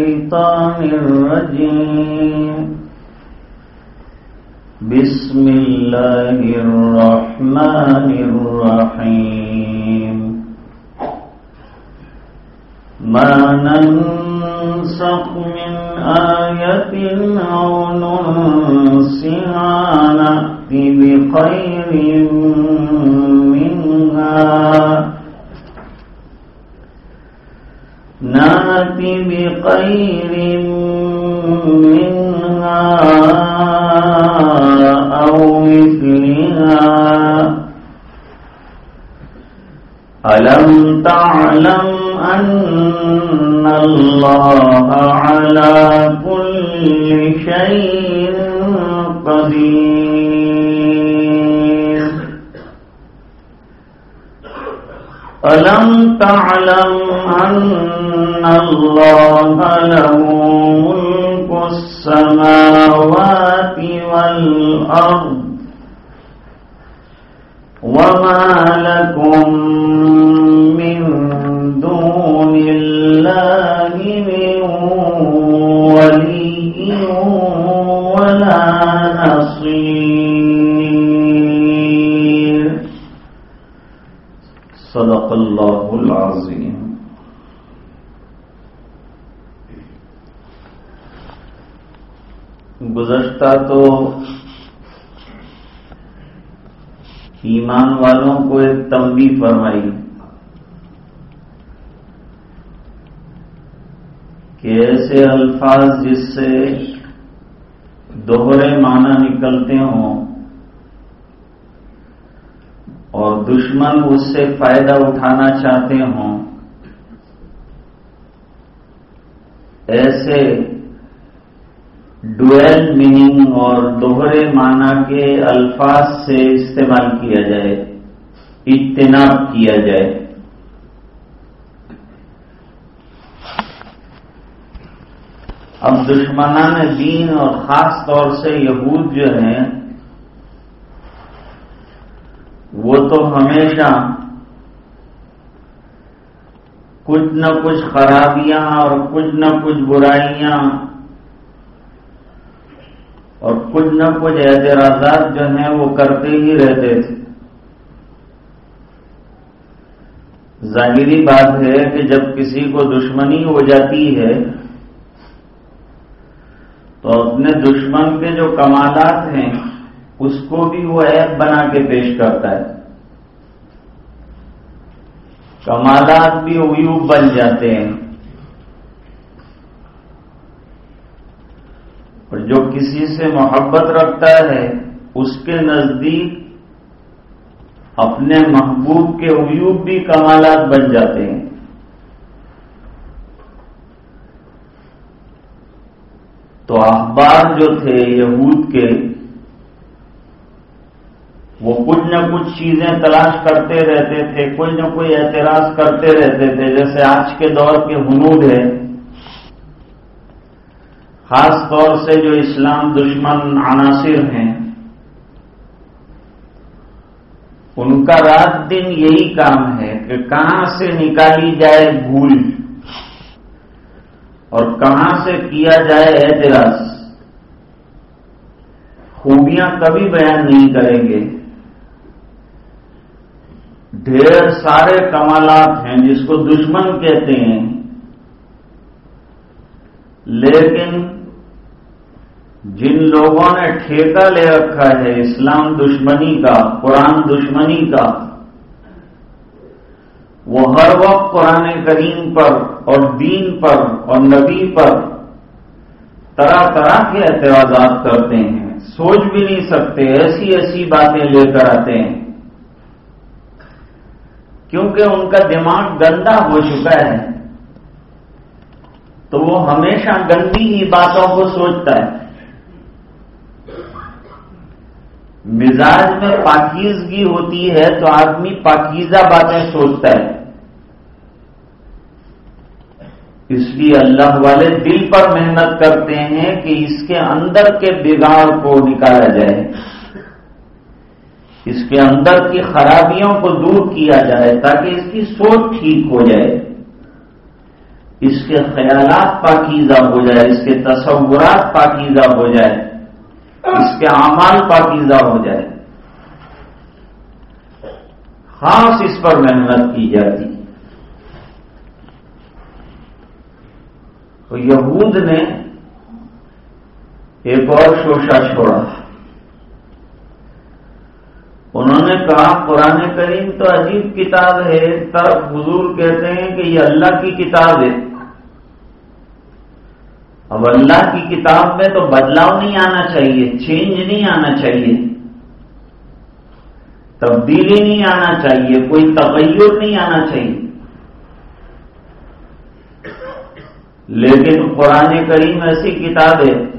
الشيطان الرجيم. بسم الله الرحمن الرحيم. ما ننسخ من آية أو ننسها نأتي بخير منها. نأتي بخير منها أو مثلها. ألم تعلم أن الله على كل شيء قدير؟ ألم تعلم أن الله له ملك السماوات والأرض وما لكم صدق الله العظيم گزشتہ تو ایمان والوں کو ایک تمبی فرمائی کہ ایسے الفاظ جس سے دوہرے معنی نکلتے ہوں اور دشمن اس سے فائدہ اٹھانا چاہتے ہوں۔ ایسے ڈویل میننگ اور دوہرے معنی کے الفاظ سے استعمال کیا جائے، اجتناب کیا جائے۔ اب دشمنان دین اور خاص طور سے یہود جو ہیں وہ تو ہمیشہ کچھ نہ کچھ خرابیاں اور کچھ نہ کچھ برائیاں اور کچھ نہ کچھ اعتراضات جو ہیں وہ کرتے ہی رہتے تھے۔ ظاہری بات ہے کہ جب کسی کو دشمنی ہو جاتی ہے تو اپنے دشمن کے جو کمالات ہیں اس کو بھی وہ ایپ بنا کے پیش کرتا ہے۔ کمالات بھی اویوب بن جاتے ہیں۔ اور جو کسی سے محبت رکھتا ہے، اس کے نزدیک اپنے محبوب کے عیوب بھی کمالات بن جاتے ہیں۔ تو اخبار جو تھے یہود کے وہ کچھ نہ کچھ چیزیں تلاش کرتے رہتے تھے کوئی نہ کوئی اعتراض کرتے رہتے تھے، جیسے آج کے دور کے ہنود ہے۔ خاص طور سے جو اسلام دشمن عناصر ہیں، ان کا رات دن یہی کام ہے کہ کہاں سے نکالی جائے بھول، اور کہاں سے کیا جائے اعتراض۔ خوبیاں کبھی بیان نہیں کریں گے۔ ڈھیر سارے کمالات ہیں جس کو دشمن کہتے ہیں۔ لیکن جن لوگوں نے ٹھیکہ لے رکھا ہے اسلام دشمنی کا، قرآن دشمنی کا، وہ ہر وقت قرآن کریم پر اور دین پر اور نبی پر طرح طرح کے اعتراضات کرتے ہیں۔ سوچ بھی نہیں سکتے، ایسی ایسی باتیں لے کر آتے ہیں۔ کیونکہ ان کا دماغ گندا ہو چکا ہے، تو وہ ہمیشہ گندی ہی باتوں کو سوچتا ہے۔ مزاج میں پاکیزگی ہوتی ہے تو آدمی پاکیزہ باتیں سوچتا ہے۔ اس لیے اللہ والے دل پر محنت کرتے ہیں کہ اس کے اندر کے بگاڑ کو نکالا جائے۔ اس کے اندر کی خرابیوں کو دور کیا جائے تاکہ اس کی سوچ ٹھیک ہو جائے۔ اس کے خیالات پاکیزہ ہو جائے، اس کے تصورات پاکیزہ ہو جائے۔ اس کے اعمال پاکیزہ ہو جائے۔ خاص اس پر محنت کی جاتی۔ تو یہود نے ایک اور شوشا چھوڑا انہوں نے کہا قرآن کریم تو عجیب کتاب ہے طرف حضور کہتے ہیں کہ یہ اللہ کی کتاب ہے۔ اب اللہ کی کتاب میں تو بدلاؤ نہیں آنا چاہیے چینج نہیں آنا چاہیے۔ تبدیلی نہیں آنا چاہیے، کوئی تغیر نہیں آنا چاہیے۔ لیکن قرآن کریم ایسی کتاب ہے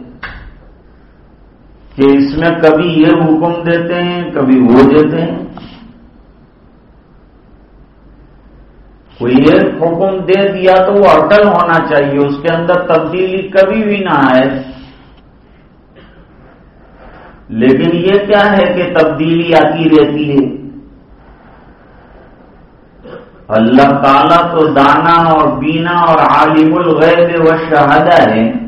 کہ اس میں کبھی یہ حکم دیتے ہیں، کبھی وہ دیتے ہیں۔ کوئی ایک حکم دے دیا تو وہ اٹل ہونا چاہیے، اس کے اندر تبدیلی کبھی بھی نہ آئے۔ لیکن یہ کیا ہے کہ تبدیلی آتی رہتی ہے؟ اللہ تعالیٰ تو دانا اور بینا اور عالم الغیب و شہادہ ہے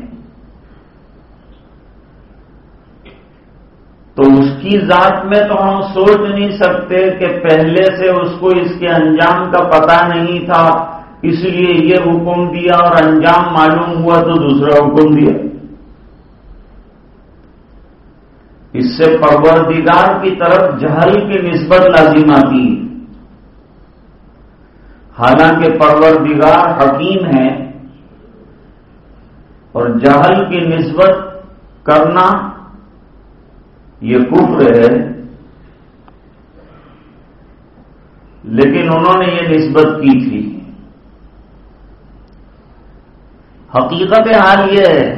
تو اس کی ذات میں تو ہم سوچ نہیں سکتے کہ پہلے سے اس کو اس کے انجام کا پتہ نہیں تھا، اس لیے یہ حکم دیا اور انجام معلوم ہوا تو دوسرا حکم دیا۔ اس سے پروردگار کی طرف جہل کی نسبت لازم آتی حالانکہ پروردگار حکیم ہے اور جہل کی نسبت کرنا یہ کفر ہے۔ لیکن انہوں نے یہ نسبت کی تھی۔ حقیقت حال یہ ہے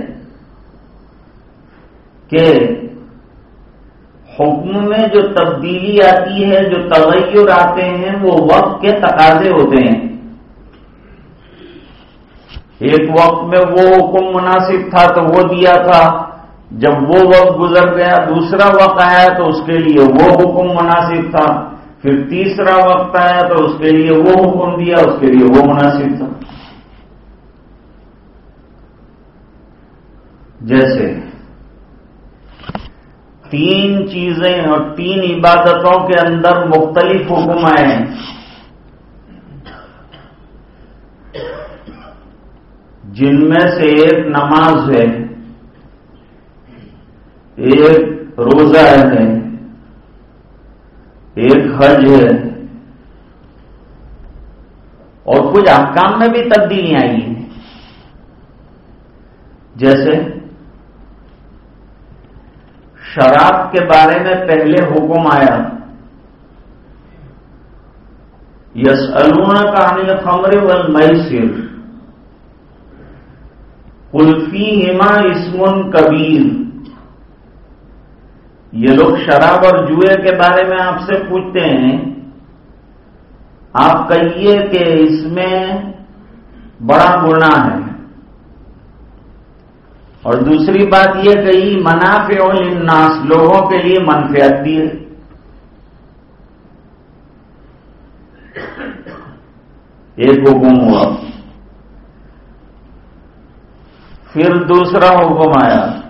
کہ حکم میں جو تبدیلی آتی ہے، جو تغیر آتے ہیں، وہ وقت کے تقاضے ہوتے ہیں۔ ایک وقت میں وہ حکم مناسب تھا تو وہ دیا تھا۔ جب وہ وقت گزر گیا، دوسرا وقت آیا تو اس کے لیے وہ حکم مناسب تھا۔ پھر تیسرا وقت آیا تو اس کے لیے وہ حکم دیا، اس کے لیے وہ مناسب تھا۔ جیسے تین چیزیں اور تین عبادتوں کے اندر مختلف حکم آئے ہیں۔ جن میں سے ایک نماز ہے۔ ایک روزہ ہے ایک حج ہے۔ اور کچھ احکام میں بھی تبدیلیاں آئی ہیں۔ جیسے شراب کے بارے میں پہلے حکم آیا۔ یس النا کہانی خمر میسر کلفی ہما اسمن کبیر۔ یہ لوگ شراب اور جوئے کے بارے میں آپ سے پوچھتے ہیں، آپ کہیے کہ اس میں بڑا گناہ ہے۔ اور دوسری بات یہ کہی منافع للناس، لوگوں کے لیے منفیت بھی ہے۔ ایک حکم ہوا۔ پھر دوسرا حکم آیا۔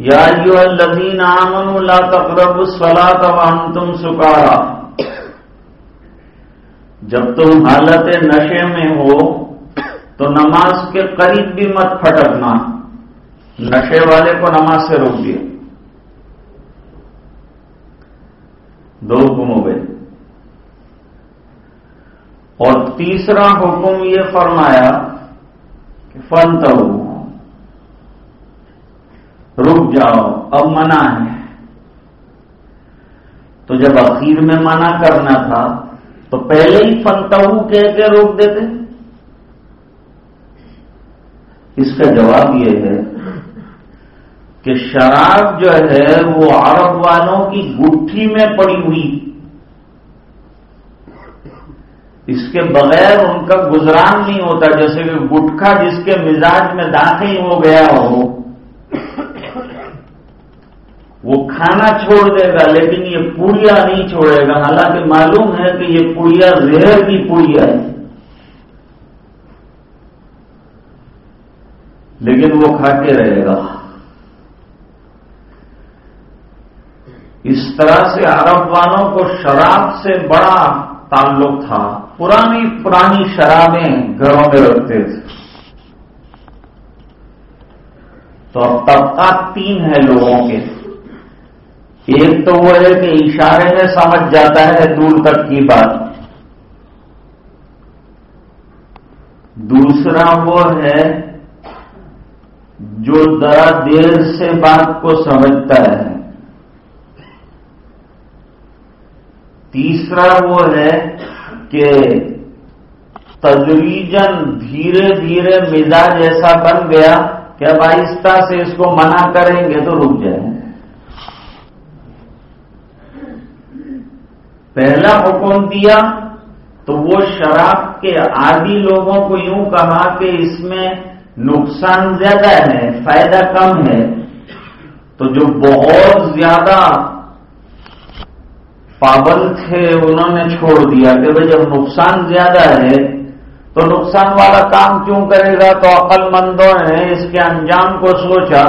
یا الذین آمنوا لا تقربوا الصلاة وانتم سکارا۔ جب تم حالت نشے میں ہو، تو نماز کے قریب بھی مت پھٹکنا۔ نشے والے کو نماز سے روک دیا۔ دو حکم ہو گئے۔ اور تیسرا حکم یہ فرمایا کہ فن تو رک جاؤ، اب منع ہے۔ تو جب اخیر میں منع کرنا تھا، تو پہلے ہی فنتو کہہ کے روک دیتے۔ اس کا جواب یہ ہے کہ شراب جو ہے، وہ عرب والوں کی گٹھی میں پڑی ہوئی۔ اس کے بغیر ان کا گزران نہیں ہوتا، جیسے کہ گٹکا جس کے مزاج میں داخل ہو گیا ہو۔ وہ کھانا چھوڑ دے گا، لیکن یہ پوڑیا نہیں چھوڑے گا۔ حالانکہ معلوم ہے کہ یہ پوڑیا زہر کی پوڑیا ہے۔ لیکن وہ کھا کے رہے گا۔ اس طرح سے عرب والوں کو شراب سے بڑا تعلق تھا۔ پرانی پرانی شرابیں گھروں میں رکھتے تھے۔ تو اب طبقات تین ہیں لوگوں کے۔ ایک تو وہ ہے کہ اشارے میں سمجھ جاتا ہے دور تک کی بات۔ دوسرا وہ ہے جو ذرا دیر سے بات کو سمجھتا ہے۔ تیسرا وہ ہے کہ تجریجن دھیرے دھیرے مزاج ایسا بن گیا کہ اب آہستہ سے اس کو منع کریں گے تو رک جائیں۔ پہلا حکم دیا تو وہ شراب کے عادی لوگوں کو یوں کہا کہ اس میں نقصان زیادہ ہے، فائدہ کم ہے۔ تو جو بہت زیادہ پابند تھے، انہوں نے چھوڑ دیا کہ بھائی جب نقصان زیادہ ہے تو نقصان والا کام کیوں کرے گا؟ تو عقل مندوں نے اس کے انجام کو سوچا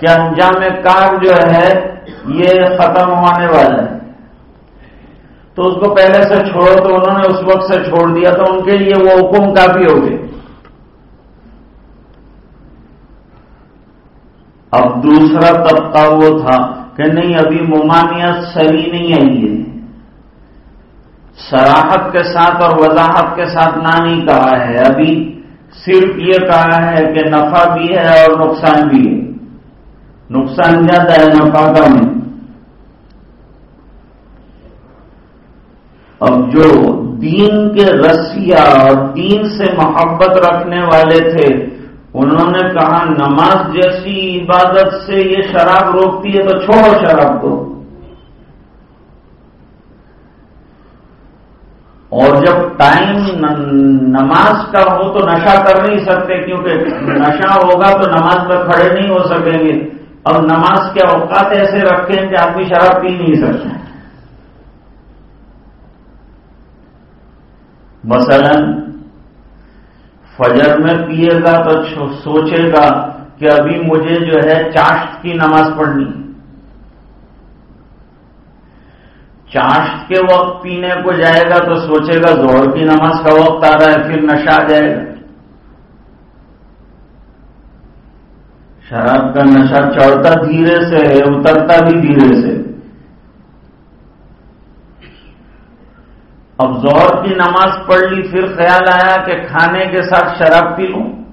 کہ انجام کار جو ہے، یہ ختم ہونے والا ہے۔ تو اس کو پہلے سے چھوڑو تو انہوں نے اس وقت سے چھوڑ دیا تو ان کے لیے وہ حکم کافی ہو گئے۔ اب دوسرا طبقہ وہ تھا کہ نہیں، ابھی ممانعت صحیح نہیں آئی ہے۔ سراحت کے ساتھ اور وضاحت کے ساتھ نہ نہیں کہا ہے۔ ابھی صرف یہ کہا ہے کہ نفع بھی ہے اور نقصان بھی ہے۔ نقصان زیادہ ہے، نفع کم ہے۔ اب جو دین کے رسیا اور دین سے محبت رکھنے والے تھے، انہوں نے کہا، نماز جیسی عبادت سے یہ شراب روکتی ہے تو چھوڑو شراب کو۔ اور جب ٹائم نماز کا ہو تو نشہ کر نہیں سکتے، کیونکہ نشہ ہوگا تو نماز میں کھڑے نہیں ہو سکیں گے۔ اور نماز کے اوقات ایسے رکھیں کہ آدمی شراب پی نہیں سکتے مثلا فجر میں پیے گا تو سوچے گا کہ ابھی مجھے جو ہے چاشت کی نماز پڑھنی چاشت کے وقت پینے کو جائے گا تو سوچے گا زہر کی نماز کا وقت آ رہا ہے، پھر نشہ آ جائے گا۔ شراب کا نشہ چڑھتا دھیرے سے ہے، اترتا بھی دھیرے سے۔ اب زہر کی نماز پڑھ لی، پھر خیال آیا کہ کھانے کے ساتھ شراب پی لوں۔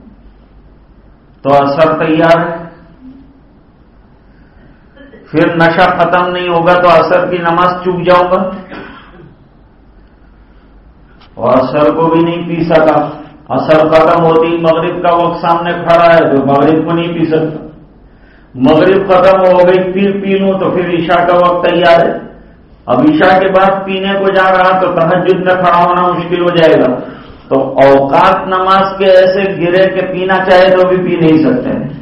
تو اثر تیار ہے۔ پھر نشہ ختم نہیں ہوگا تو اثر کی نماز چوک جاؤں گا۔ اور اثر کو بھی نہیں پی سکا۔ اثر ختم ہوتی مغرب کا وقت سامنے کھڑا ہے تو مغرب کو نہیں پی سکتا۔ مغرب ختم ہو گئی، پھر پی لوں تو پھر عشاء کا وقت تیار ہے۔ اب عشاء کے بعد پینے کو جا رہا تو تحجد میں کھڑا ہونا مشکل ہو جائے گا۔ تو اوقات نماز کے ایسے گرے کہ پینا چاہے تو بھی پی نہیں سکتے۔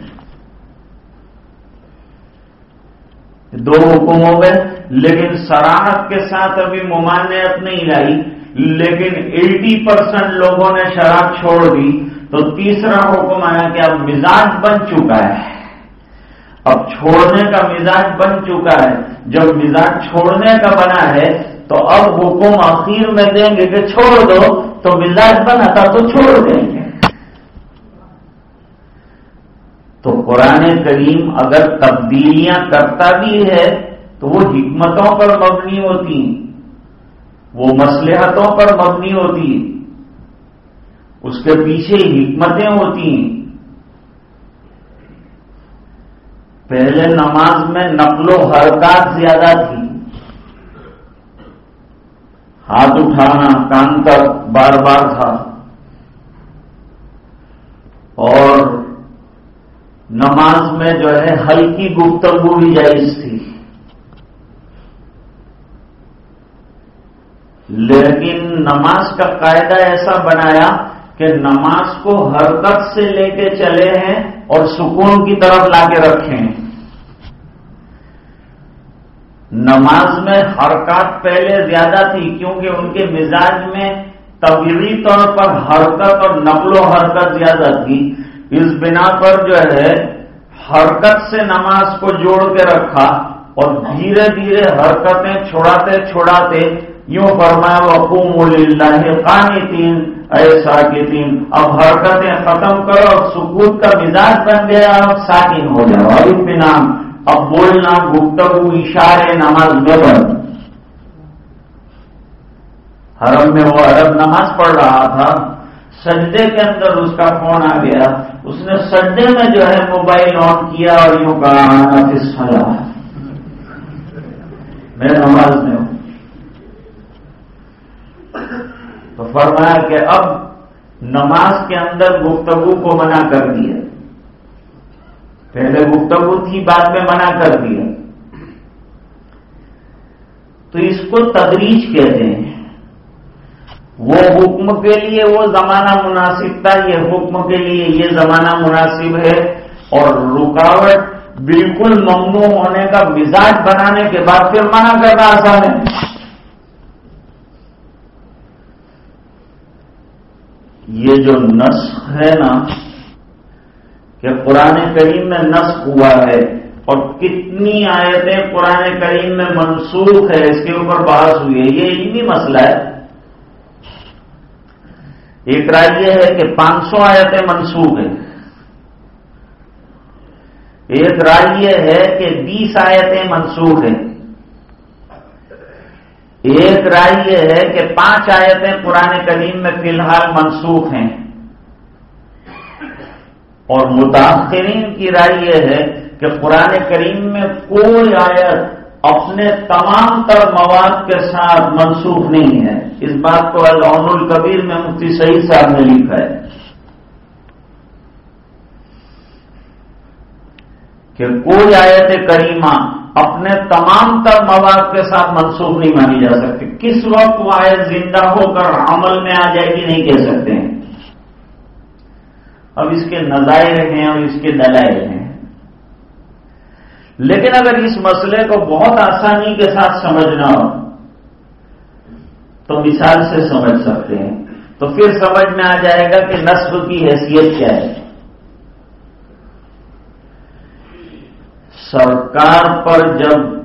دو حکم ہو گئے، لیکن سراہد کے ساتھ ابھی ممانعت نہیں لائی، لیکن ایٹی پرسینٹ لوگوں نے شراب چھوڑ دی۔ تو تیسرا حکم آیا کہ اب مزاج بن چکا ہے۔ اب چھوڑنے کا مزاج بن چکا ہے۔ جب مزاج چھوڑنے کا بنا ہے، تو اب حکم اخیر میں دیں گے کہ چھوڑ دو، تو مزاج بنا تھا تو چھوڑ دیں گے۔ تو قرآن کریم اگر تبدیلیاں کرتا بھی ہے، تو وہ حکمتوں پر مبنی ہوتی، وہ مسلحتوں پر مبنی ہوتی۔ اس کے پیچھے حکمتیں ہوتی۔ پہلے نماز میں نقل و حرکات زیادہ تھی۔ ہاتھ اٹھانا کان تک بار بار تھا۔ اور نماز میں جو ہے ہلکی گفتگو بھی جائز تھی۔ لیکن نماز کا قاعدہ ایسا بنایا کہ نماز کو حرکت سے لے کے چلے ہیں اور سکون کی طرف لا کے رکھے ہیں نماز میں حرکات پہلے زیادہ تھی، کیونکہ ان کے مزاج میں طبیعی طور پر حرکت اور نقل و حرکت زیادہ تھی۔ اس بنا پر جو ہے، حرکت سے نماز کو جوڑ کے رکھا اور دھیرے دھیرے حرکتیں چھوڑاتے چھوڑاتے یوں فرمایا، وقوم اللہ قانی تین ایسا کی تین اب حرکتیں ختم کرو سکوت کا مزاج بن گیا، اب ساکن ہو جاؤ اور اطمینان۔ اب بولنا گفتگو، اشارے، نماز میں بند حرم میں وہ عرب نماز پڑھ رہا تھا، سجدے کے اندر اس کا فون آ گیا۔ اس نے سجدے میں جو ہے موبائل آن کیا اور یوں کہا سلا میں نماز میں ہوں۔ تو فرمایا کہ اب نماز کے اندر گفتگو کو منع کر دیا۔ پہلے گفتگو تھی بعد میں منع کر دیا۔ تو اس کو تدریج کہتے ہیں۔ وہ حکم کے لیے وہ زمانہ مناسب تھا، یہ حکم کے لیے یہ زمانہ مناسب ہے۔ اور رکاوٹ بالکل ممنوع ہونے کا مزاج بنانے کے بعد پھر منع کرنا آسان ہے۔ یہ جو نسخ ہے نا کہ قرآن کریم میں نسخ ہوا ہے اور کتنی آیتیں قرآن کریم میں منسوخ ہے، اس کے اوپر بحث ہوئی ہے۔ یہ علمی مسئلہ ہے۔ ایک رائے یہ ہے کہ پانچ سو آیتیں منسوخ ہیں۔ ایک رائے یہ ہے کہ بیس آیتیں منسوخ ہیں۔ ایک رائے یہ ہے کہ پانچ آیتیں پرانے کریم میں فی الحال منسوخ ہیں۔ اور متاثرین کی رائے یہ ہے کہ قرآن کریم میں کوئی آیت اپنے تمام تر مواد کے ساتھ منسوخ نہیں ہے۔ اس بات کو العن القبیر میں مفتی صحیح صاحب نے لکھا ہے کہ کوئی آیت کریمہ اپنے تمام تر مواد کے ساتھ منسوخ نہیں مانی جا سکتی۔ کس وقت وہ آیت زندہ ہو کر عمل میں آ جائے گی نہیں کہہ سکتے ہیں۔ اب اس کے نظائر ہیں اور اس کے دلائل ہیں۔ لیکن اگر اس مسئلے کو بہت آسانی کے ساتھ سمجھنا ہو، تو مثال سے سمجھ سکتے ہیں۔ تو پھر سمجھ میں آ جائے گا کہ نصب کی حیثیت کیا ہے۔ سرکار پر جب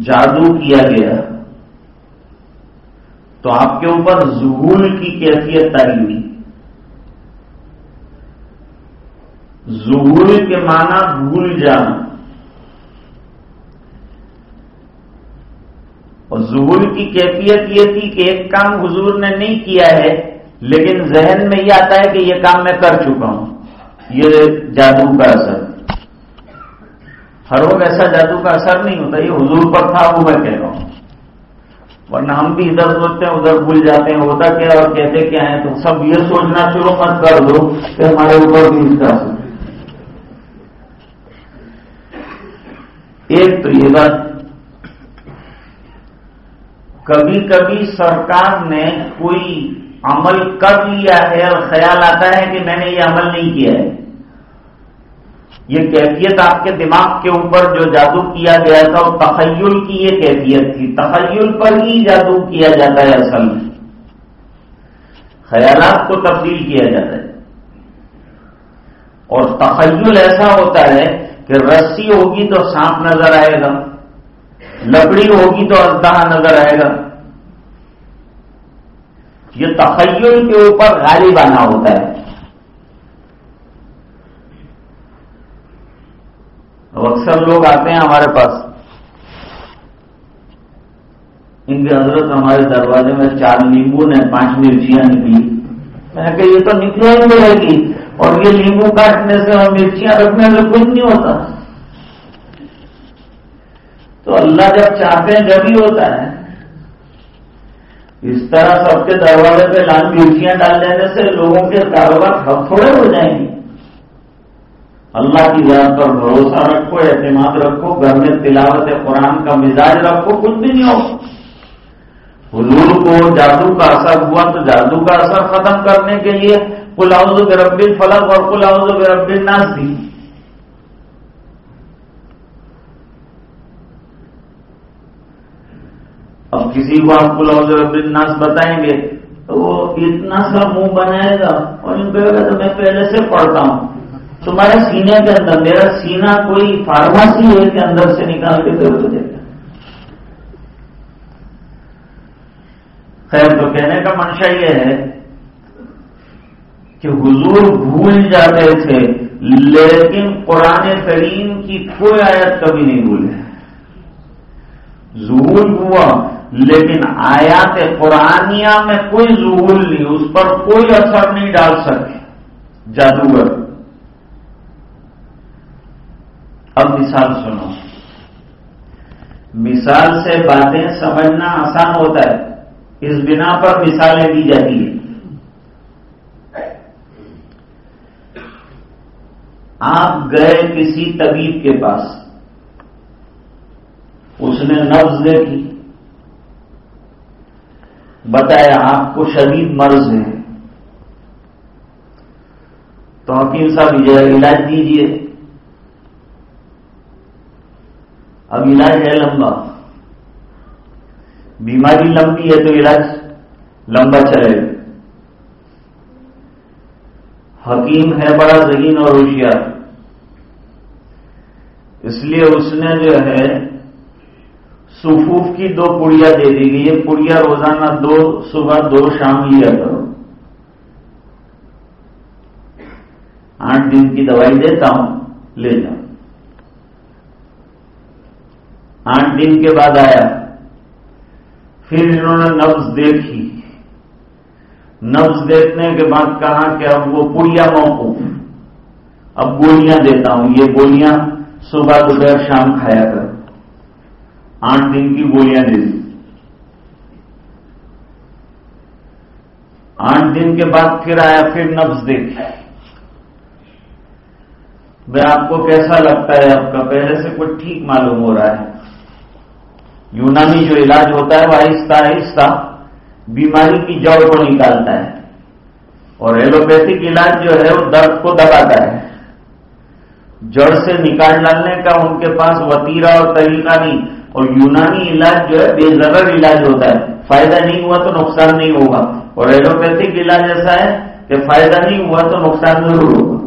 جادو کیا گیا، تو آپ کے اوپر ظہول کی کیفیت تاری ہوئی۔ ظہول کے معنی بھول جانا۔ اور ظہور کی کیفیت یہ تھی کہ ایک کام حضور نے نہیں کیا ہے، لیکن ذہن میں یہ آتا ہے کہ یہ کام میں کر چکا ہوں۔ یہ جادو کا اثر۔ ہر وقت ایسا جادو کا اثر نہیں ہوتا، یہ حضور پر تھا، وہ میں کہہ رہا ہوں۔ ورنہ ہم بھی ادھر سوچتے ہیں، ادھر بھول جاتے ہیں، ہوتا کیا اور کہتے کیا ہیں؟ تو سب یہ سوچنا شروع مت کر دو کہ ہمارے اوپر بھی اس کا اثر ایک تو یہ بات، کبھی کبھی سرکار نے کوئی عمل کر لیا ہے اور خیال آتا ہے کہ میں نے یہ عمل نہیں کیا ہے۔ یہ کیفیت آپ کے دماغ کے اوپر جو جادو کیا گیا تھا، وہ تخیل کی یہ کیفیت تھی۔ تخیل پر ہی جادو کیا جاتا ہے اصل میں۔ خیالات کو تبدیل کیا جاتا ہے۔ اور تخیل ایسا ہوتا ہے کہ رسی ہوگی تو سانپ نظر آئے گا، لکڑی ہوگی تو ازدہ نظر آئے گا۔ یہ تخیل کے اوپر غالب آنا ہوتا ہے۔ اب اکثر لوگ آتے ہیں ہمارے پاس۔ ان کے حضرت ہمارے دروازے میں چار نیمبو نے پانچ مرچیاں نکلی۔ میں نے کہا یہ تو نکلے ہی ملے گی۔ اور یہ نیمبو کاٹنے سے اور مرچیاں رکھنے سے کچھ نہیں ہوتا۔ تو اللہ جب چاہتے ہیں، جب ہی ہوتا ہے۔ اس طرح سب کے دروازے پہ لال مرچیاں ڈال دینے سے لوگوں کے کاروبار ٹھپ تھوڑے ہو جائیں گے۔ اللہ کی ذات پر بھروسہ رکھو، اعتماد رکھو، گھر میں تلاوت قرآن کا مزاج رکھو، کچھ بھی نہیں ہو۔ حضور کو، جادو کا اثر ہوا تو جادو کا اثر ختم کرنے کے لیے کلاؤز رب فلک اور کلاؤز رب الناس. دی اب کسی کو آپ کلاؤز رب الناس بتائیں گے تو وہ اتنا سا منہ بنائے گا اور ان پہ تو میں پہلے سے پڑھتا ہوں. تمہارے سینے کے اندر، میرا سینا کوئی فارماسی ہے کہ اندر سے نکال کے دے تو دیتا خیر، تو کہنے کا منشا یہ ہے کہ حضور بھول جاتے تھے، لیکن قرآن کریم کی کوئی آیت کبھی نہیں بھولے۔ ظہور ہوا، لیکن آیات قرآنیہ میں کوئی ظہور نہیں، اس پر کوئی اثر نہیں ڈال سکے۔ جادوگر۔ اب مثال سنو۔ مثال سے باتیں سمجھنا آسان ہوتا ہے۔ اس بنا پر مثالیں دی جاتی ہیں۔ آپ گئے کسی طبیب کے پاس۔ اس نے نبز دیکھی۔ بتایا، آپ کو شدید مرض ہے۔ تو حکیم صاحب علاج دیجیے اب علاج ہے لمبا۔ بیماری لمبی ہے تو علاج لمبا چلے۔ گا حکیم ہے بڑا ذہین اور ہوشیار۔ اس لیے اس نے جو ہے سفوف کی دو پڑیا دے دی گئی۔ یہ پڑیا روزانہ دو، صبح دو، شام لیا کرو۔ آٹھ دن کی دوائی دیتا ہوں، لے جاؤ۔ آٹھ دن کے بعد آیا۔ پھر انہوں نے نبز دیکھی۔ نبز دیکھنے کے بعد کہا کہ اب وہ پڑیا موقف اب گولیاں دیتا ہوں۔ یہ گولیاں صبح دوپہر شام کھایا کر آٹھ دن کی گولیاں دے دی۔ آٹھ دن کے بعد پھر آیا، پھر نبز دیکھی میں آپ کو کیسا لگتا ہے؟ آپ کا پہلے سے کچھ ٹھیک معلوم ہو رہا ہے۔ یونانی جو علاج ہوتا ہے وہ آہستہ آہستہ بیماری کی جڑ کو نکالتا ہے۔ اور ایلوپیتھک علاج جو ہے وہ درد کو دباتا ہے۔ جڑ سے نکال ڈالنے کا ان کے پاس وطیرہ اور طریقہ نہیں، اور یونانی علاج جو ہے بے ضرر علاج ہوتا ہے۔ فائدہ نہیں ہوا تو نقصان نہیں ہوگا۔ اور ایلوپیتھک علاج ایسا ہے کہ فائدہ نہیں ہوا تو نقصان ضرور ہوگا۔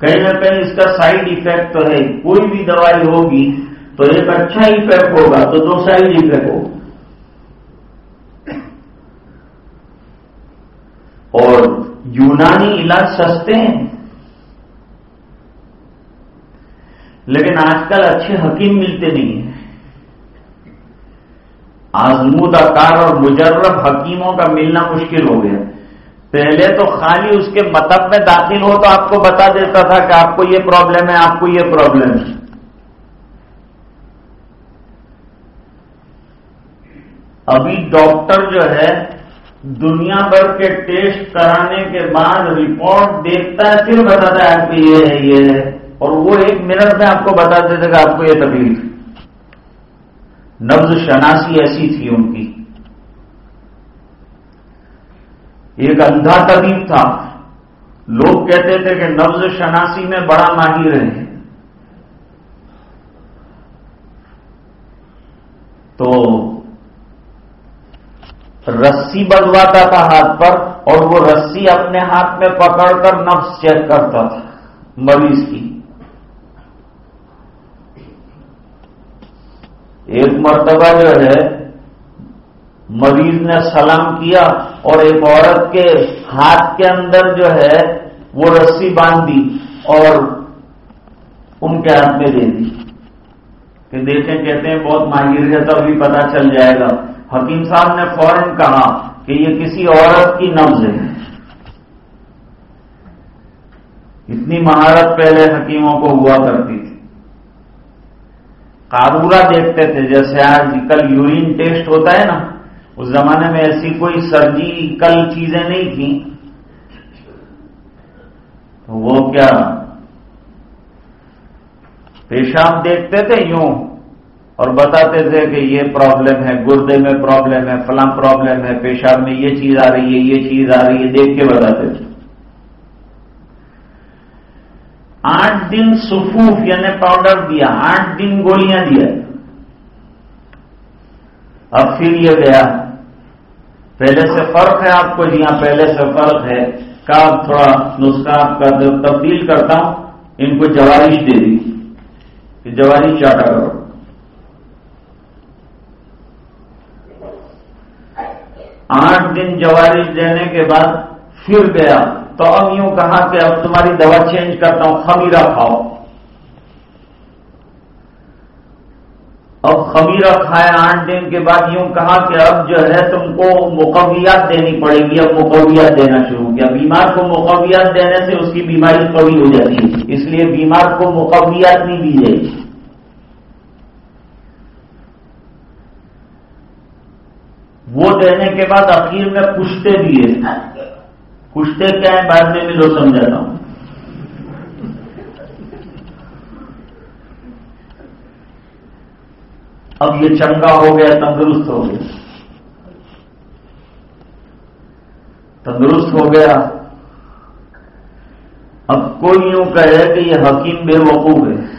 کہیں نہ کہیں اس کا سائڈ افیکٹ تو ہے۔ کوئی بھی دوائی ہوگی تو ایک اچھا افیکٹ ہوگا تو دو سائڈ افیکٹ ہوگا۔ اور یونانی علاج سستے ہیں۔ لیکن آج کل اچھے حکیم ملتے نہیں ہیں۔ آزمودہ کار اور مجرب حکیموں کا ملنا مشکل ہو گیا۔ پہلے تو خالی اس کے مطب میں داخل ہو تو آپ کو بتا دیتا تھا کہ آپ کو یہ پرابلم ہے، آپ کو یہ پرابلم ہے۔ ابھی ڈاکٹر جو ہے دنیا بھر کے ٹیسٹ کرانے کے بعد رپورٹ دیکھتا ہے، پھر بتاتا ہے آپ کو یہ ہے یہ ہے۔ اور وہ ایک منٹ میں آپ کو بتا دیتے کہ آپ کو یہ تکلیف۔ نبز شناسی ایسی تھی ان کی۔ ایک اندھا طبیب تھا۔ لوگ کہتے تھے کہ نبز شناسی میں بڑا ماہر ہے۔ تو رسی بدواتا تھا ہاتھ پر اور وہ رسی اپنے ہاتھ میں پکڑ کر نفس چیک کرتا تھا، مریض کی۔ ایک مرتبہ جو ہے، مریض نے سلام کیا اور ایک عورت کے ہاتھ کے اندر جو ہے، وہ رسی باندھ دی اور ان کے ہاتھ میں دے دی۔ کہ دیکھیں، کہتے ہیں، بہت ماہر ہے تو ابھی پتا چل جائے گا۔ حکیم صاحب نے فوراً کہا کہ یہ کسی عورت کی نبز ہے۔ اتنی مہارت پہلے حکیموں کو ہوا کرتی تھی۔ کارورا دیکھتے تھے، جیسے آج کل یورین ٹیسٹ ہوتا ہے نا، اس زمانے میں ایسی کوئی سرجیکل چیزیں نہیں تھیں۔ تو وہ کیا، پیشاب دیکھتے تھے یوں اور بتاتے تھے کہ یہ پرابلم ہے، گردے میں پرابلم ہے، فلاں پرابلم ہے، پیشاب میں یہ چیز آ رہی ہے، یہ چیز آ رہی ہے، دیکھ کے بتاتے تھے۔ آٹھ دن سفوف یعنی پاؤڈر دیا، آٹھ دن گولیاں دیا۔ اب پھر یہ گیا، پہلے سے فرق ہے آپ کو؟ جی ہاں پہلے سے فرق ہے۔ کا تھوڑا نسخہ آپ کا تبدیل کرتا ہوں، ان کو جوارش دے دی۔ کہ جواری چاٹا کرو۔ آٹھ دن جوارش دینے کے بعد پھر گیا۔ تو اب یوں کہا کہ اب تمہاری دوا چینج کرتا ہوں خمیرہ کھاؤ۔ اب خمیرہ کھائے آٹھ دن کے بعد یوں کہا کہ اب جو ہے تم کو مقویات دینی پڑے گی، اب مقویات دینا شروع کیا بیمار کو مقویات دینے سے اس کی بیماری قوی ہو جاتی ہے اس لیے بیمار کو مقویات نہیں دی جائے وہ دینے کے بعد اخیر میں پشتے دیے پوچھتے کیا ہے بعد میں بھی لوگ سمجھاتا ہوں۔ اب یہ چنگا ہو گیا، تندرست ہو گیا۔ تندرست ہو گیا۔ اب کوئی یوں کہے کہ یہ حکیم بے وقوف ہے۔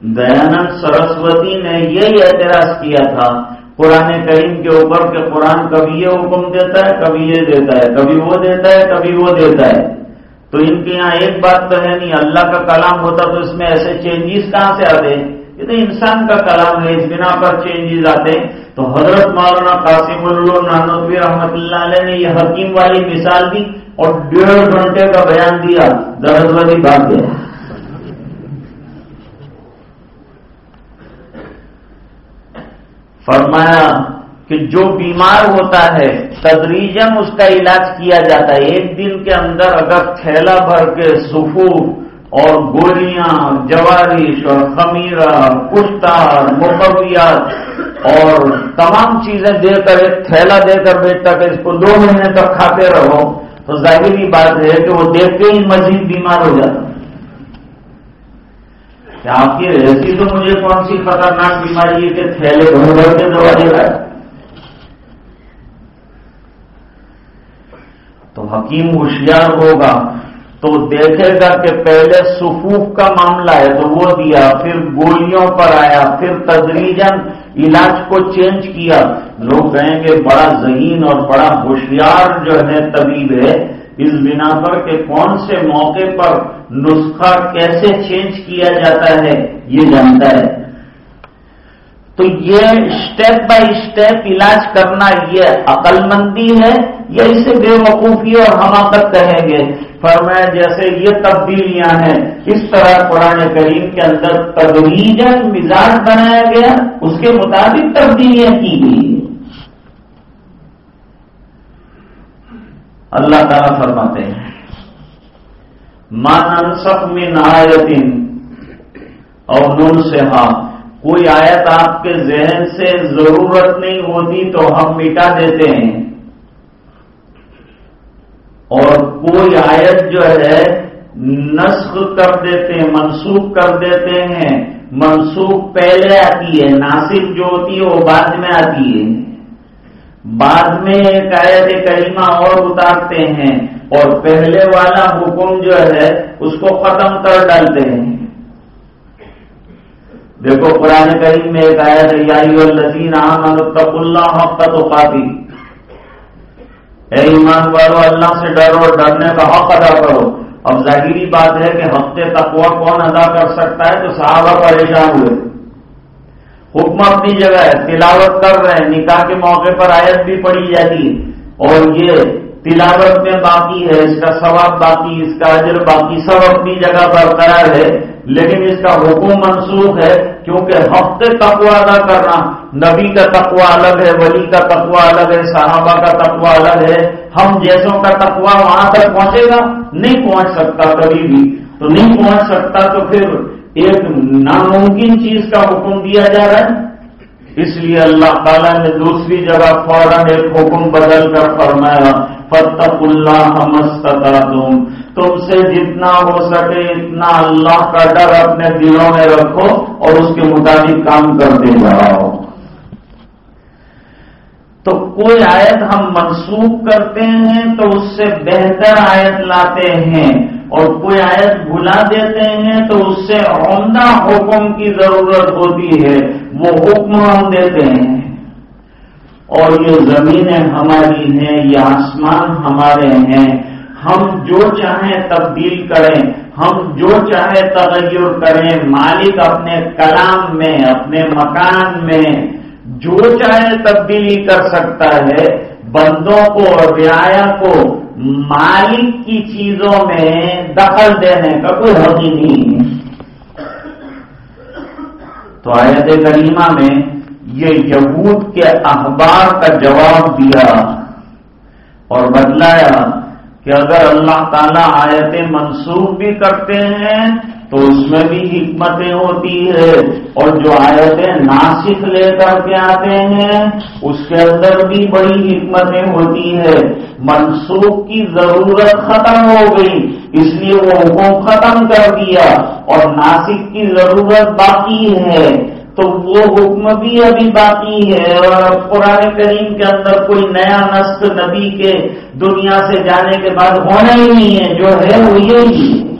دیانند سرسوتی نے یہی اعتراض کیا تھا قرآن کریم کے اوپر کہ قرآن کبھی یہ حکم دیتا ہے، کبھی یہ دیتا ہے، کبھی وہ دیتا ہے، کبھی وہ دیتا ہے۔ تو ان کے یہاں ایک بات تو ہے نہیں، اللہ کا کلام ہوتا تو اس میں ایسے چینجز کہاں سے آتے؟ یہ تو انسان کا کلام ہے، اس بنا پر چینجز آتے۔ تو حضرت مولانا قاسم اللہ نانوی رحمت اللہ علیہ نے یہ حکیم والی مثال دی اور ڈیڑھ گھنٹے کا بیان دیا۔ درد والی بات ہے۔ فرمایا کہ جو بیمار ہوتا ہے تدریجن اس کا علاج کیا جاتا ہے۔ ایک دن کے اندر اگر تھیلا بھر کے سفو اور گولیاں، جوارش اور خمیرہ کشتار مقویات اور تمام چیزیں دے کر، ایک تھیلا دے کر بیچتا کہ اس کو دو مہینے تک کھاتے رہو، تو ظاہری بات ہے کہ وہ دیکھ کے ہی مزید بیمار ہو جاتا۔ آپ کی ایسی تو مجھے کون سی خطرناک بیماری ہے کہ تھیلے گھر بھر کے دوا دے رہا ہے؟ تو حکیم ہوشیار ہوگا تو دیکھے گا کہ پہلے سفوف کا معاملہ ہے تو وہ دیا، پھر گولیوں پر آیا، پھر تدریجن علاج کو چینج کیا۔ لوگ کہیں گے بڑا ذہین اور بڑا ہوشیار جو ہے طبیب ہے۔ اس بنا پر کہ کون سے موقع پر نسخہ کیسے چینج کیا جاتا ہے، یہ جانتا ہے۔ تو یہ اسٹیپ بائی اسٹیپ علاج کرنا یہ عقل مندی ہے یا اسے بے وقوفی اور حماقت کہیں گے؟ فرمایا جیسے یہ تبدیلیاں ہیں، اس طرح قرآن کریم کے اندر تدریجن مزاج بنایا گیا، اس کے مطابق تبدیلیاں کی گئی اللہ تعالیٰ فرماتے ہیں۔ مان سب میں نایتن اور نون سے ہاں۔ کوئی آیت آپ کے ذہن سے ضرورت نہیں ہوتی تو ہم مٹا دیتے ہیں۔ اور کوئی آیت جو ہے نسخ کر دیتے ہیں، منسوخ کر دیتے ہیں۔ منسوخ پہلے آتی ہے ناصر جو ہوتی ہے وہ بعد میں آتی ہے۔ بعد میں ایک آیت کریمہ اور اتارتے ہیں اور پہلے والا حکم جو ہے اس کو ختم کر ڈالتے ہیں۔ دیکھو قرآن کریم میں ایک آیت ہے الزین تق اللہ حق تو اے ایمان والو، اللہ سے ڈرو اور ڈرنے کا حق ادا کرو۔ اب ظاہری بات ہے کہ ہفتے تقوا کون ادا کر سکتا ہے؟ تو صحابہ پریشان ہوئے۔ حکم اپنی جگہ ہے، تلاوت کر رہے ہیں۔ نکاح کے موقع پر آیت بھی پڑی جاتی اور یہ تلاوت میں باقی ہے، اس کا ثواب باقی، اس کا اجر باقی، سب اپنی جگہ برقرار ہے۔ لیکن اس کا حکم منسوخ ہے، کیونکہ ہفتے تقوا ادا کرنا، نبی کا تقوا الگ ہے، ولی کا تقوا الگ ہے، صحابہ کا تقوا الگ ہے۔ ہم جیسوں کا تقوا وہاں تک پہنچے گا؟ نہیں پہنچ سکتا کبھی بھی۔ تو نہیں پہنچ سکتا تو پھر ایک ناممکن چیز کا حکم دیا جا رہا ہے۔ اس لیے اللہ تعالیٰ نے دوسری جگہ فوراً ایک حکم بدل کر فرمایا فتق اللہ تم تم سے جتنا ہو سکے اتنا اللہ کا ڈر اپنے دلوں میں رکھو اور اس کے مطابق کام کرتے جاؤ تو کوئی آیت ہم منسوخ کرتے ہیں تو اس سے بہتر آیت لاتے ہیں اور کوئی آیت بھلا دیتے ہیں تو اس سے عمدہ حکم کی ضرورت ہوتی ہے، وہ حکم ہم دیتے ہیں۔ اور یہ زمینیں ہماری ہیں، یہ آسمان ہمارے ہیں۔ ہم جو چاہیں تبدیل کریں، ہم جو چاہے تغیر کریں، مالک اپنے کلام میں، اپنے مکان میں جو چاہے تبدیلی کر سکتا ہے، بندوں کو اور رعایا کو مالک کی چیزوں میں دخل دینے کا کوئی حق ہی نہیں تو آیت کریمہ میں یہ یہود کے اخبار کا جواب دیا اور بتلایا کہ اگر اللہ تعالیٰ آیتیں منسوخ بھی کرتے ہیں تو اس میں بھی حکمتیں ہوتی ہے اور جو آیتیں ناسک لے کر کے آتے ہیں، اس کے اندر بھی بڑی حکمتیں ہوتی ہے منسوخ کی ضرورت ختم ہو گئی، اس لیے وہ حکم ختم کر دیا اور ناسک کی ضرورت باقی ہے۔ تو وہ حکم بھی ابھی باقی ہے اور قرآن کریم کے اندر کوئی نیا نسل نبی کے دنیا سے جانے کے بعد ہونا ہی نہیں ہے، جو ہے وہ یہی ہے۔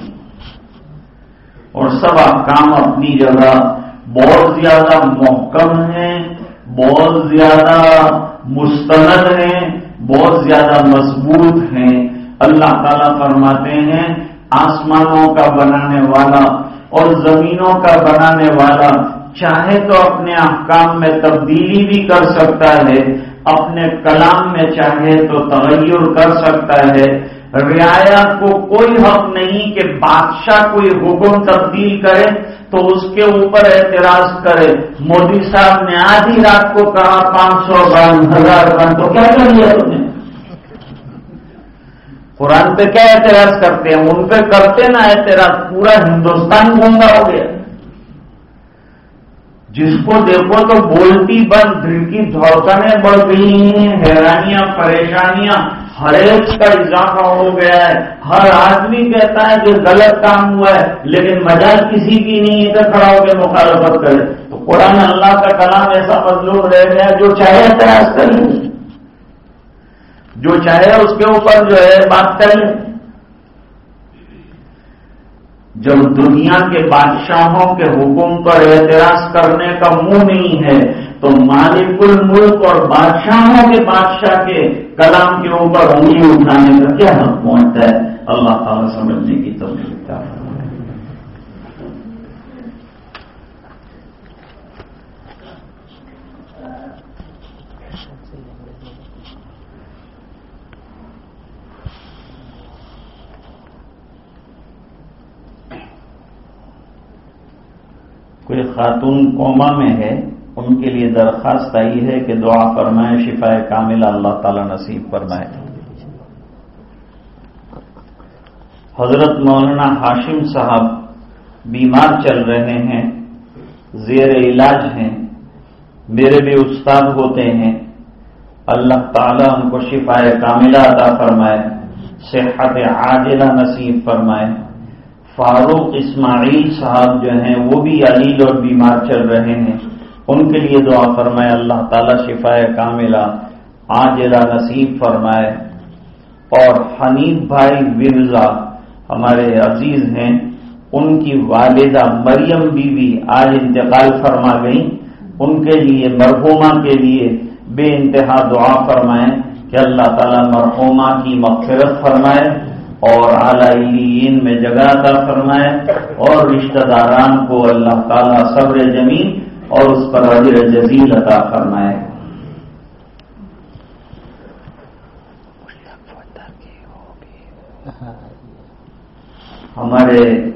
اور سب کام اپنی جگہ۔ بہت زیادہ محکم ہیں، بہت زیادہ مستند ہیں، بہت زیادہ مضبوط ہیں۔ اللہ تعالیٰ فرماتے ہیں، آسمانوں کا بنانے والا اور زمینوں کا بنانے والا چاہے تو اپنے احکام میں تبدیلی بھی کر سکتا ہے، اپنے کلام میں چاہے تو تغیر کر سکتا ہے۔ رعایا کو کوئی حق نہیں کہ بادشاہ کوئی حکم تبدیل کرے تو اس کے اوپر اعتراض کرے۔ مودی صاحب نے آدھی رات کو کہا پانچ سو گن ہزار گن تو کیا کر لیا تم نے؟ قرآن پہ کیا اعتراض کرتے ہیں؟ ان پہ کرتے نا اعتراض، پورا ہندوستان گونگا ہو گیا۔ جس کو دیکھو تو بولتی بند، دل کی دھڑکنیں بڑھ گئی ہیں، حیرانیاں، پریشانیاں۔ ہر ایک کا اضافہ ہو گیا ہے۔ ہر آدمی کہتا ہے کہ غلط کام ہوا ہے، لیکن مزاج کسی کی نہیں ہے کہ کھڑا ہو کے مخالفت کرے۔ تو قرآن اللہ کا کلام ایسا مضلوب رہ گیا جو چاہے اعتراض کر لیں جو چاہے اس کے اوپر جو ہے بات کر لیں جب دنیا کے بادشاہوں کے حکم پر اعتراض کرنے کا منہ نہیں ہے تو مالک الملک اور بادشاہوں کے بادشاہ کے کلام کے اوپر انگلی اٹھانے کا کیا حق پہنچتا ہے؟ اللہ تعالیٰ سمجھنے کی توفیق کا کوئی خاتون قوما میں ہے ان کے لیے درخواست آئی ہے کہ دعا فرمائے شفا کامل اللہ تعالی نصیب فرمائے۔ حضرت مولانا ہاشم صاحب بیمار چل رہے ہیں، زیر علاج ہیں، میرے بھی استاد ہوتے ہیں۔ اللہ تعالیٰ ان کو شفا کاملہ عطا فرمائے، صحت عاجلہ نصیب فرمائے۔ فاروق اسماعیل صاحب جو ہیں، وہ بھی علیل اور بیمار چل رہے ہیں۔ ان کے لیے دعا فرمائے، اللہ تعالی شفا کاملہ، آج نصیب فرمائے۔ اور حنیف بھائی ورزا ہمارے عزیز ہیں، ان کی والدہ مریم بی بی آج انتقال فرما گئی ان کے لیے مرحوما کے لیے بے انتہا دعا فرمائے کہ اللہ تعالیٰ مرحوما کی مغفرت فرمائے اور اعلی میں جگہ عطا فرمائے اور رشتہ داران کو اللہ تعالیٰ صبر جمیل اور اس پر وزیر جزیل عطا فرمائے۔ ہمارے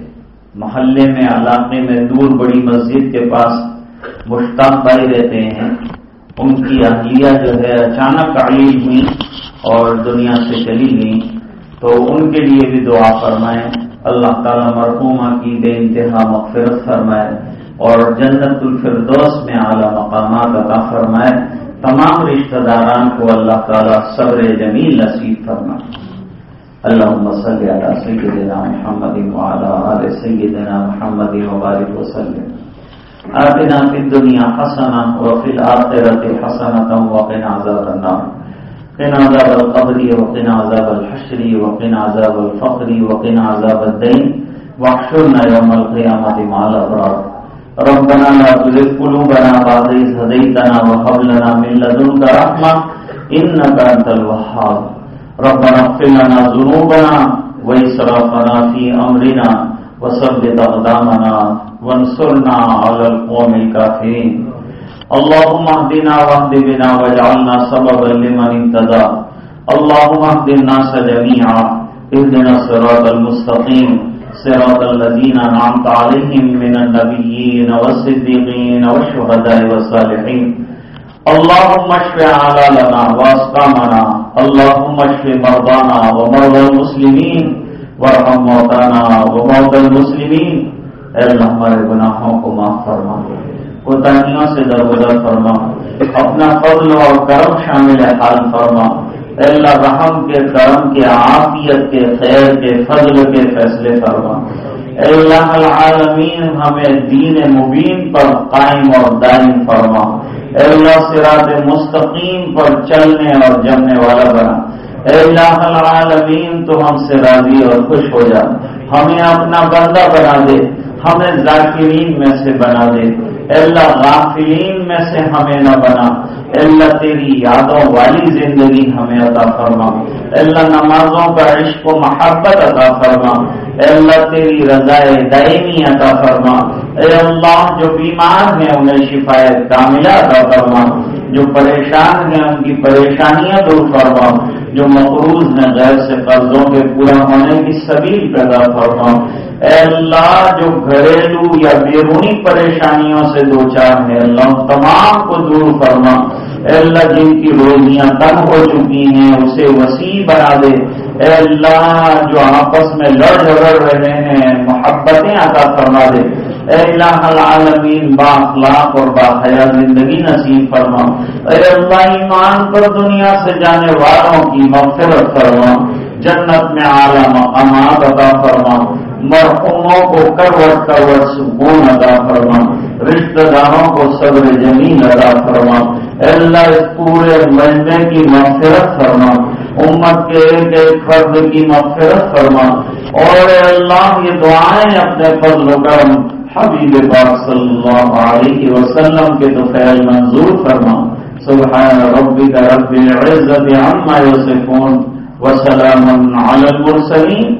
محلے میں، علاقے میں دور بڑی مسجد کے پاس مشتاق بھائی رہتے ہیں۔ ان کی اہلیہ جو ہے اچانک علیل ہوئی اور دنیا سے چلی گئی تو ان کے لیے بھی دعا فرمائیں۔ اللہ تعالیٰ مرحومہ کی بے انتہا مغفرت فرمائے۔ اور جنت الفردوس میں اعلیٰ مقامات عطا فرمائے، تمام رشتہ داران کو اللہ تعالیٰ صبر جمیل نصیب فرمائے۔ اللهم صل على سيدنا محمد وعلى آل سيدنا محمد وبارك وسلم۔ آتنا في الدنيا حسنة وفي الآخرة حسنة وقنا عذاب النار۔ قنا عذاب القبر وقنا عذاب الحشر وقنا عذاب الفقر وقنا عذاب الدين واحشرنا يوم القيامة مع الأبرار ربنا لا تزغ قلوبنا بعد إذ هديتنا وهب لنا من لدنك رحمة إنك أنت الوهاب. ربنا اغفر لنا ذنوبنا وإسرافنا في أمرنا وثبت أقدامنا وانصرنا على القوم الكافرين. اللهم اهدنا واهد بنا واجعلنا سببا لمن اهتدى. اللهم اهد الناس جميعا. اهدنا الصراط المستقيم. صراط الذين أنعمت عليهم من النبيين والصديقين والشهداء والصالحين. اللهم اشف علالنا واسقامنا اللهم اشف مرضانا ومرضى المسلمين. وارحم موتانا وموتى المسلمین اے اللہ، ہمارے گناہوں کو معاف فرما۔ کوتاہیوں سے درگزر فرما۔ اپنا فضل اور کرم شامل حال فرما۔ اے اللہ رحم کے، کرم کے، عافیت کے، خیر کے، فضل کے فیصلے فرما۔ اے اللہ العالمین، ہمیں دین مبین پر قائم اور دائم فرما۔ اے اللہ سرات مستقیم پر چلنے اور جمنے والا بنا۔ اے اللہ العالمین، تو ہم سے راضی اور خوش ہو جا۔ ہمیں اپنا بندہ بنا دے۔ ہمیں ذاکرین میں سے بنا دے۔ اے اللہ غافلین میں سے ہمیں نہ بنا۔ اے اللہ تیری یادوں والی زندگی ہمیں عطا فرما۔ اے اللہ نمازوں کا عشق و محبت عطا فرما۔ اے اللہ تیری رضائے دائمی عطا فرما۔ اے اللہ، جو بیمار ہیں انہیں شفایت کاملہ عطا فرما۔ جو پریشان ہیں ان کی پریشانیاں دور فرما۔ جو مقروض ہیں غیر سے قرضوں کے پورا ہونے کی سبیل پیدا فرما۔ اے اللہ، جو گھریلو یا بیرونی پریشانیوں سے دو چار ہیں، اللہ تمام کو دور فرما۔ اے اللہ، جن کی روزیاں تنگ ہو چکی ہیں، اسے وسیع بنا دے۔ اے اللہ، جو آپس میں لڑ جھگڑ رہے ہیں، محبتیں عطا فرما دے۔ اے الہ العالمین با اخلاق اور با حیا زندگی نصیب فرما۔ اے اللہ، ایمان پر دنیا سے جانے والوں کی مغفرت فرما۔ جنت میں اعلیٰ مقامات عطا فرما۔ مرحوموں کو کروٹ کروٹ سکون ادا فرما رشتہ داروں کو صبر جمیل ادا فرما اللہ اس پورے مجمے کی مغفرت فرما امت کے ایک ایک فرد کی مغفرت فرما اور اے اللہ، یہ دعائیں اپنے فضل و کرم حبیب پاک صلی اللہ علیہ وسلم کے تو خیال منظور فرما سبحان ربک رب العزت عما یصفون وسلام علی المرسلین۔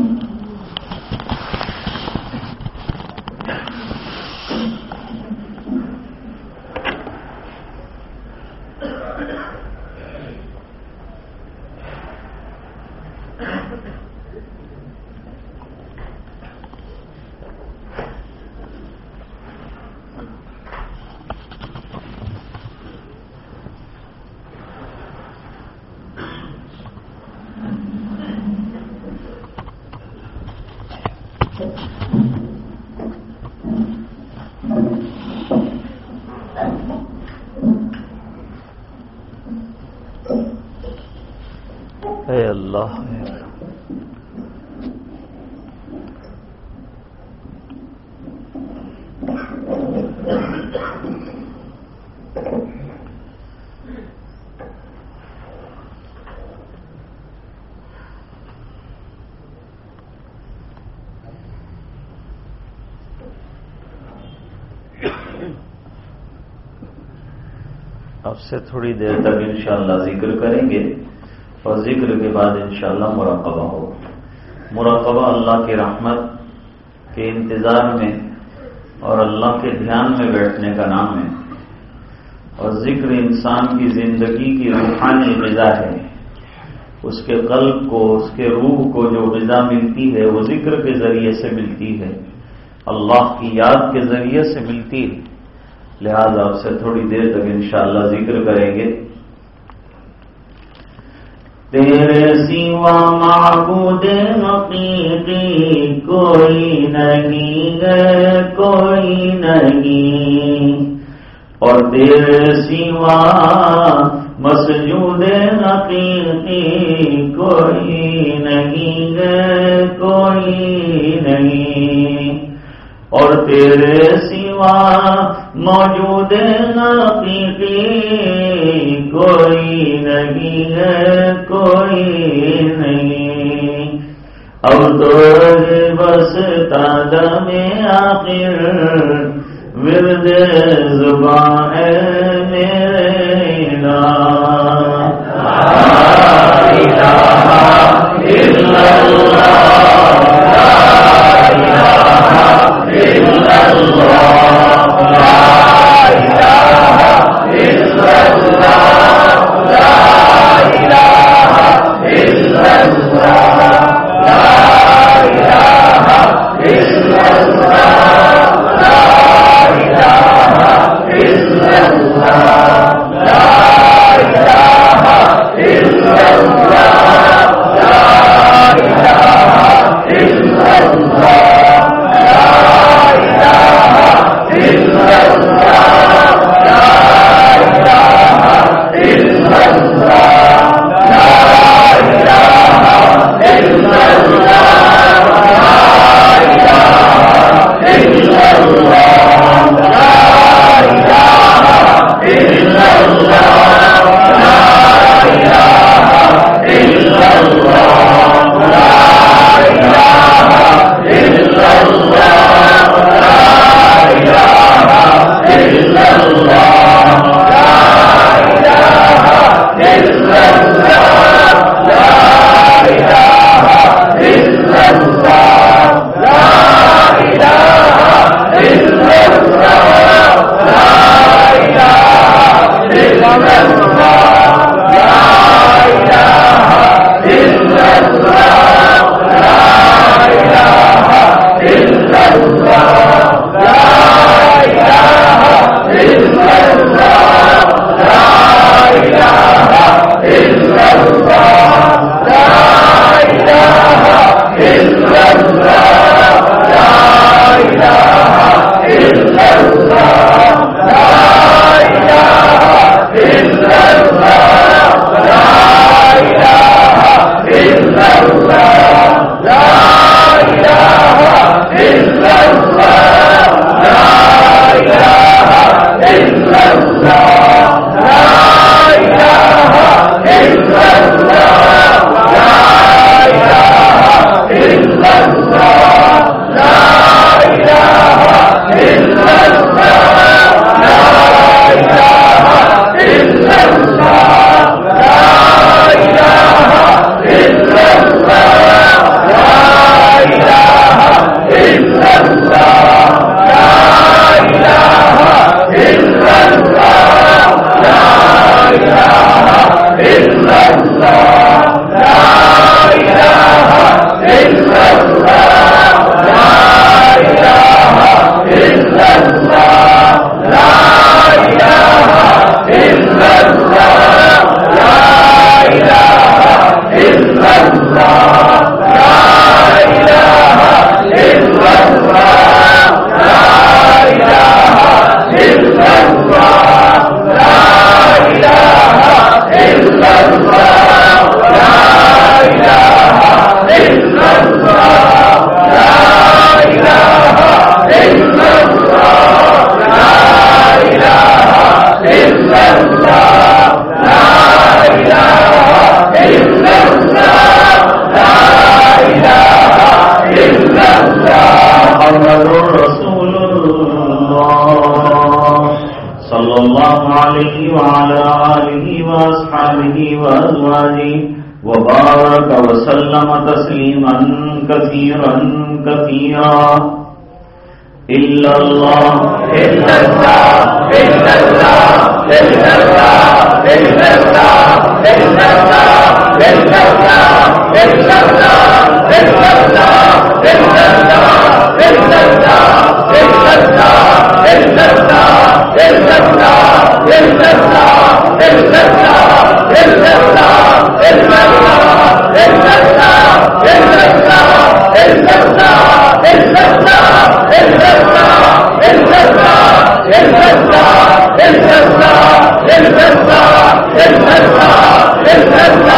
سے تھوڑی دیر تک انشاءاللہ ذکر کریں گے اور ذکر کے بعد انشاءاللہ مراقبہ ہو مراقبہ اللہ کی رحمت کے انتظار میں اور اللہ کے دھیان میں بیٹھنے کا نام ہے۔ اور ذکر انسان کی زندگی کی روحانی غذا ہے۔ اس کے قلب کو، اس کے روح کو جو غذا ملتی ہے، وہ ذکر کے ذریعے سے ملتی ہے۔ اللہ کی یاد کے ذریعے سے ملتی ہے۔ لہذا آپ سے تھوڑی دیر تک انشاءاللہ ذکر کریں گے۔ تیرے سوا معبود حقیقی کوئی نہیں ہے، کوئی نہیں۔ اور تیرے سوا مسجود حقیقی کوئی نہیں ہے، کوئی نہیں۔ اور تیرے سوا موجود حقیقی کوئی نہیں ہے، کوئی نہیں۔ اب تو بس تازہ میں آخر، ورد زبان ہے میرے نام El الفسا الفسا الفسا الفسا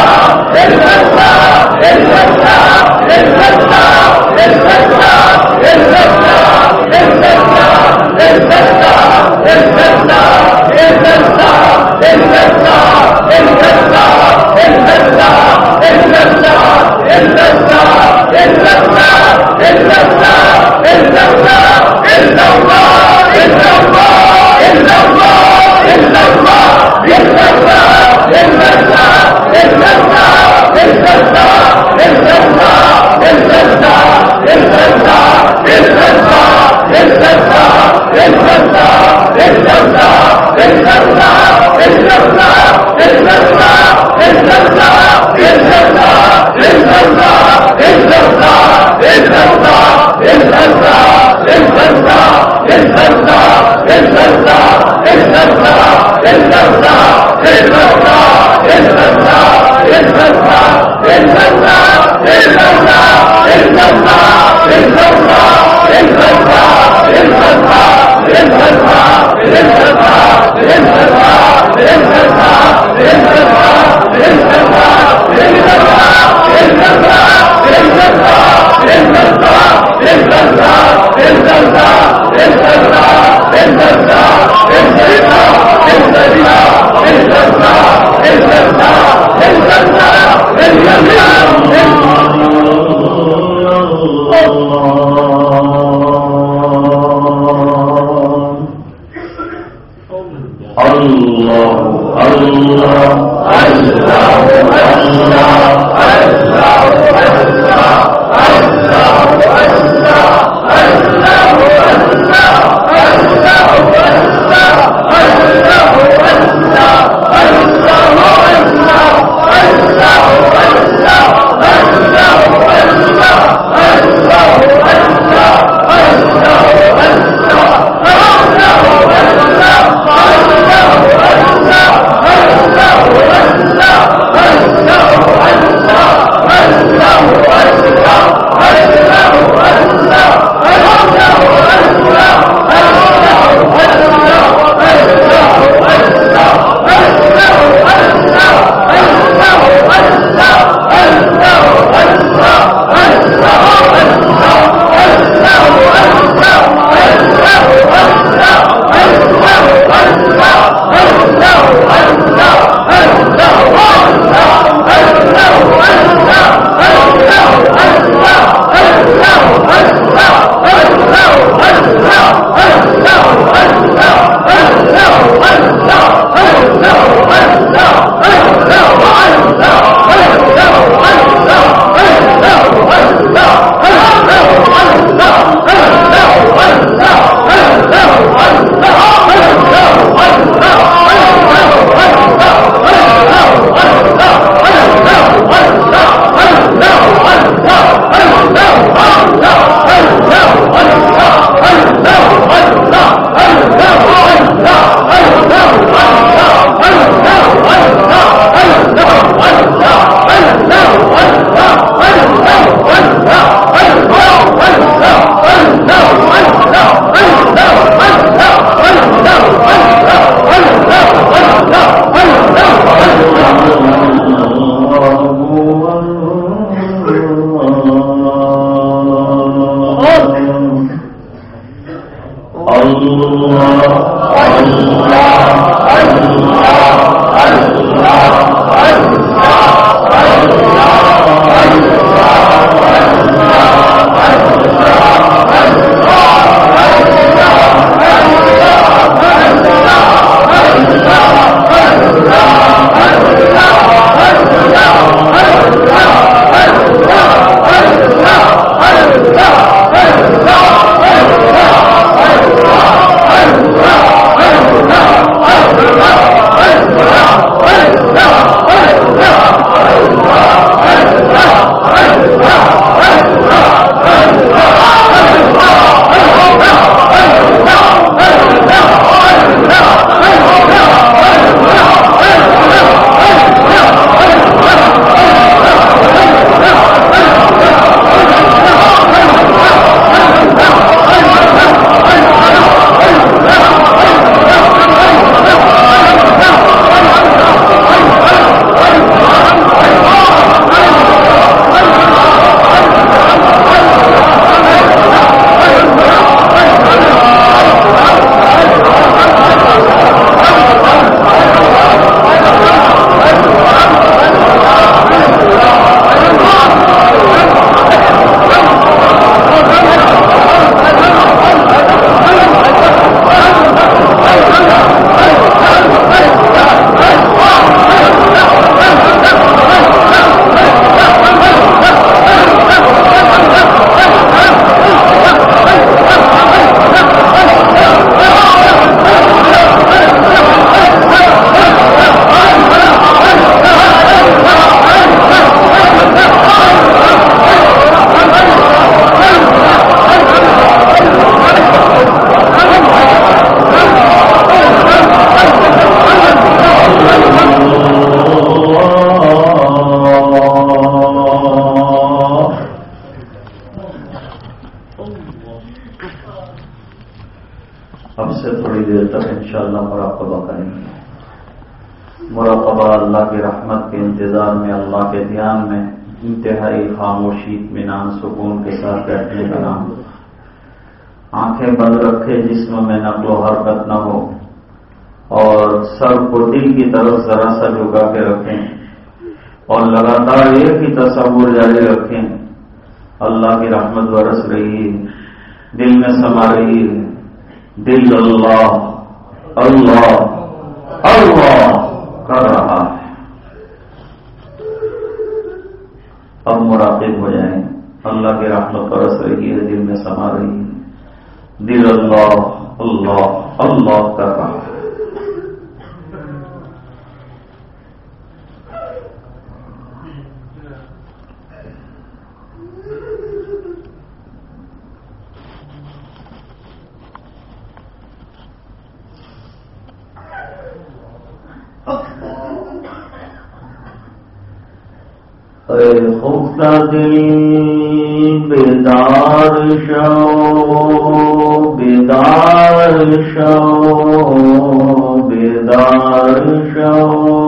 اب سے تھوڑی دیر تک انشاءاللہ مراقبہ کریں گے۔ مراقبہ اللہ کی رحمت کے انتظار میں، اللہ کے دھیان میں، انتہائی خاموشی اطمینان سکون کے ساتھ بیٹھنے کا نام۔ آنکھیں بند رکھے جسم میں نقل و حرکت نہ ہو۔ اور سر کو دل کی طرف ذرا سا جھکا کے رکھیں۔ اور لگاتار ایک ہی تصور جاری رکھیں۔ اللہ کی رحمت برس رہی ہے، دل میں سما رہی ہے۔ دل اللہ اللہ اللہ کر رہا ہے۔ اب مراقب ہو جائیں۔ اللہ کے رحمت برس رہی ہے دل میں سما رہی ہے۔ دل اللہ اللہ اللہ کر رہا ہے خفتا دل بیدار شو بیدار شو بیدار شو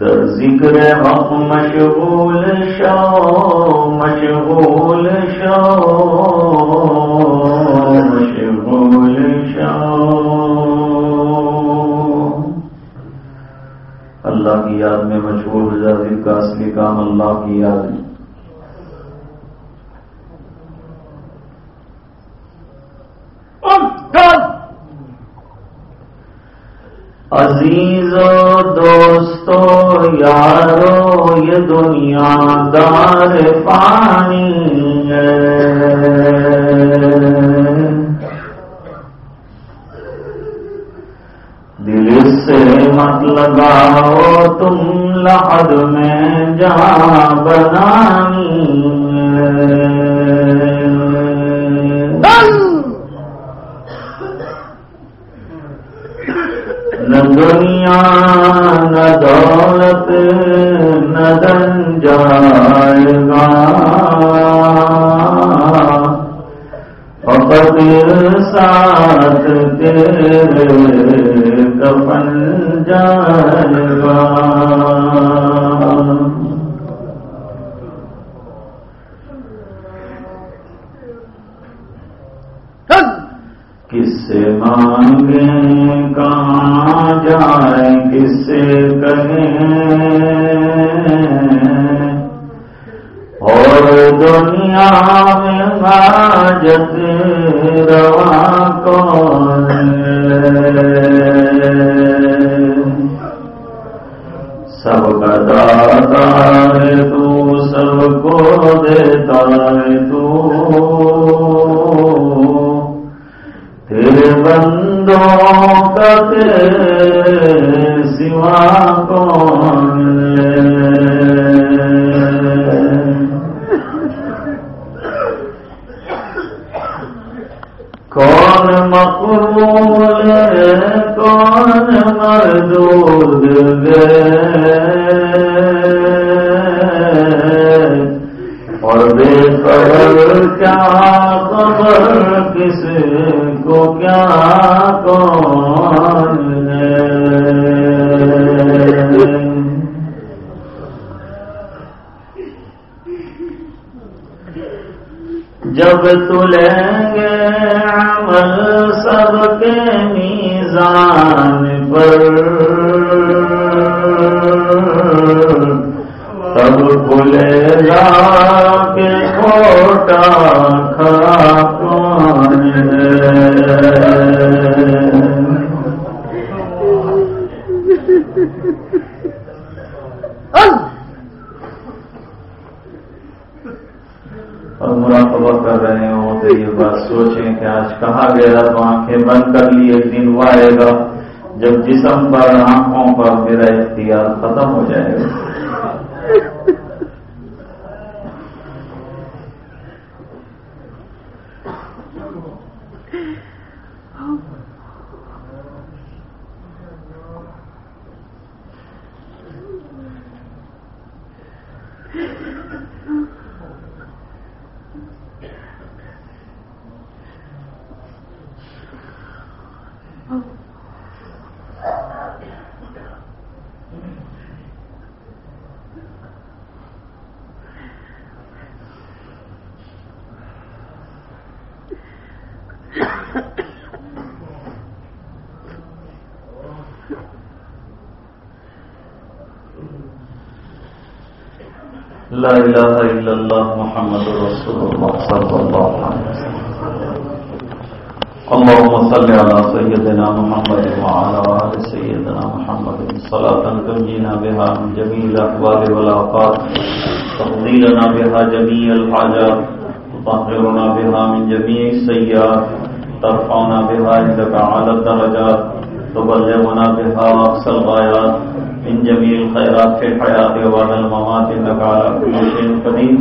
در ذکر حق مشغول شو مشغول شو اللہ کی یاد میں مشہور دل کا اصلی کام اللہ کی یاد میں عزیز دوستو یارو یہ دنیا دار پانی دل لگاؤ تم لحد میں جہاں بنانی نہ دنیا نہ دولت نہ دن جائے گا۔ ساتھ تیرے کفن کس سے مانگیں کہاں جائیں کس سے کہیں اور دنیا میں حاجت روا کون سب کا دادا ہے تو، سب کو دیتا ہے تو۔ تیرے بندوں کا تیرے سوا کون مقبول کون مردود گئے اور بے خبر کیا خبر کس کو کیا کون جب تلیں گے عمل سب کے میزان پر۔ تب کھلے گا کے کھوٹا کھا کون ہے مراقبہ کر رہے یہ بات سوچیں کہ آج کہاں گیا؟ تو آنکھیں بند کر لی، ایک دن وہ آئے گا جب جسم پر، آنکھوں پر میرا اختیار ختم ہو جائے گا۔ لا إله إلا الله محمد رسول الله صلى الله عليه وسلم. اللهم صل على سيدنا محمد وعلى آل سيدنا محمد. صلاة تنجينا بها من جميع الأحوال والأوقات تقضي لنا بها جميع الحاجات. تطهرنا بها من جميع السيئات. ترفعنا بها عندك على الدرجات. تبلغنا بها أقصى الغايات. من جميع الخيرات في الحياة وبعد الممات إنك على كل شيء قدير.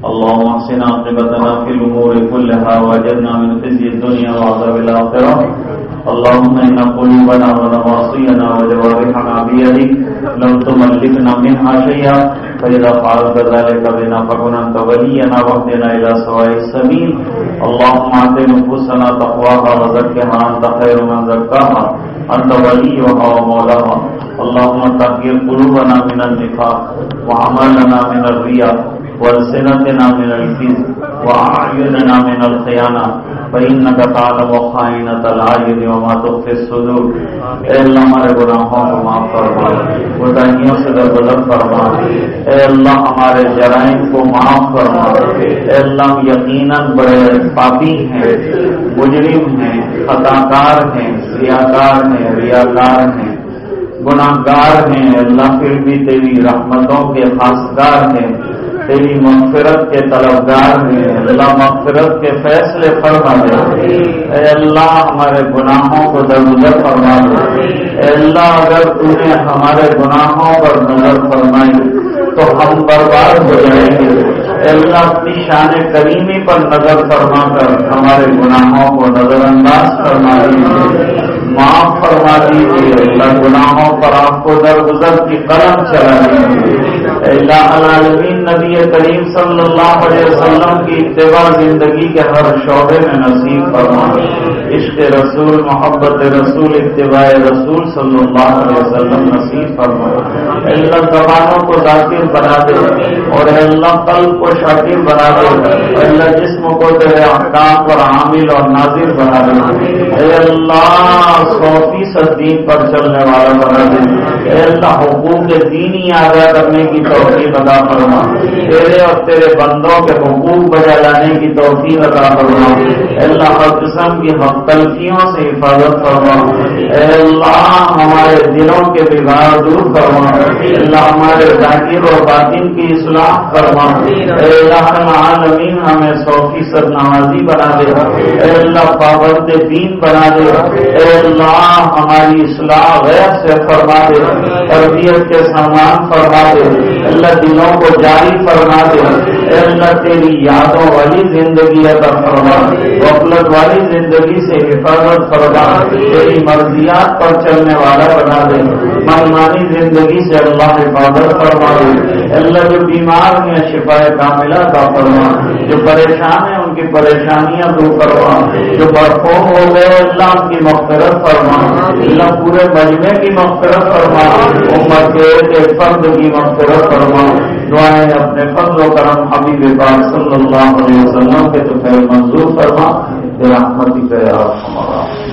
اللهم احسن عاقبتنا في الأمور كلها وجدنا من خزي الدنيا وعذاب الآخرة. اللهم إن قلوبنا ونواصينا وجوارحنا بيدك لم تملكنا منها شيئا. فإذا فعلت ذلك بنا فكن أنت ولينا واهدنا إلى سواء السبيل. اللهم أعط نفوسنا تقواها وزكها. أنت خير من زكاها. أنت وليها ومولاها. اللهم تغير قلوبنا من النفاق وعملنا من الرياء والسنتنا من الكذب وأعيننا من الخيانة فإنك تعلم خائنة العين وما تخفي الصدور اے اللہ ہمارے گناہوں کو معاف فرما گدائیوں سے درگزر فرما اے اللہ ہمارے جرائم کو معاف فرما اے اللہ یقیناً بڑے پاپی ہیں، مجرم ہیں خطا کار ہیں ریاکار ہیں ریاکار ہیں۔ گناہ گار ہیں، اللہ پھر بھی تیری رحمتوں کے خاصگار ہیں، تیری مغفرت کے طلبگار ہیں، اللہ مغفرت کے فیصلے فرما دے۔ اے اللہ، ہمارے گناہوں کو درگزر فرما دے۔ اے اللہ، اگر تو نے ہمارے گناہوں پر نظر فرمائی، تو ہم برباد ہو جائیں گے۔ اللہ اپنی شان کریمی پر نظر فرما کر ہمارے گناہوں کو نظر انداز فرما دیجیے معاف فرما دیجیے اللہ گناہوں پر آپ کو درگزر کی قلم چلا دیجیے اللہ العالمین نبی کریم صلی اللہ علیہ وسلم کی اتباع زندگی کے ہر شعبے میں نصیب فرما۔ عشق رسول، محبت رسول، اتباع رسول صلی اللہ علیہ وسلم نصیب فرما۔ اللہ زبانوں کو ذاکر بنا دے اور اللہ قلب کو شاکر بنا دے۔ اللہ جسم کو تیرے احکام پر عامل اور نازر بنا دے۔ اے اللہ سو فیصد دین پر چلنے والا بنا دے۔ اے اللہ حقوق دینی ادا کرنے کی توفیق عطا فرما۔ تیرے اور تیرے بندوں کے حقوق بجا لانے کی توفیق عطا فرما۔ اللہ ہر قسم کی مختلفیوں سے حفاظت فرما۔ اے اللہ، ہمارے دلوں کے بگاڑ دور فرما۔ اللہ ہمارے ذاکر اور باطن کی اصلاح فرما۔ اے اللہ العالمین ہمیں سو فیصد نمازی بنا دے۔ اے اللہ، پابند دین بنا دے۔ اے اللہ، ہماری اصلاح غیر سے فرما دے۔ تربیت کے سامان فرما دے۔ اللہ، دلوں کو جاری فرما دے اے اللہ تیری یادوں والی زندگی عطا فرما غفلت والی زندگی سے حفاظت فرما تیری مرضیات پر چلنے والا بنا دے۔ منمانی زندگی سے اللہ حفاظت فرما دے۔ اللہ جو بیمار ہیں شفا کاملہ کا فرما جو پریشان ہیں ان کی پریشانیاں دور کروا جو برفوم ہو گئے اللہ ان کی مغفرت فرما اللہ پورے مجمے کی مغفرت فرما عمر کے فرد کی مغفرت فرما دعائیں اپنے فضل و کرم حبیب پاک صلی اللہ علیہ وسلم کے تو خیر منظور فرما رحمتی کا ہمارا۔